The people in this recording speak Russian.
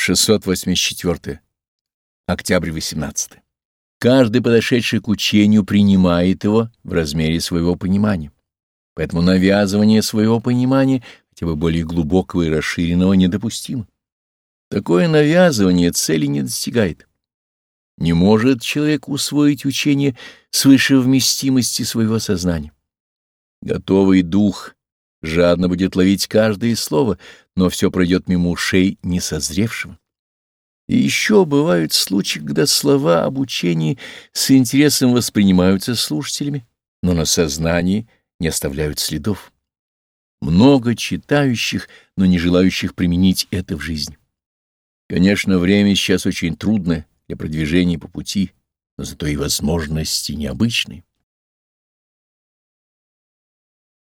684. Октябрь 18. Каждый подошедший к учению принимает его в размере своего понимания. Поэтому навязывание своего понимания, хотя бы более глубокого и расширенного, недопустимо. Такое навязывание цели не достигает. Не может человек усвоить учение свыше вместимости своего сознания. Готовый дух жадно будет ловить каждое слово, но все пройдет мимо ушей несозревшего. И еще бывают случаи, когда слова об учении с интересом воспринимаются слушателями, но на сознании не оставляют следов. Много читающих, но не желающих применить это в жизни. Конечно, время сейчас очень трудное для продвижения по пути, но зато и возможности необычные.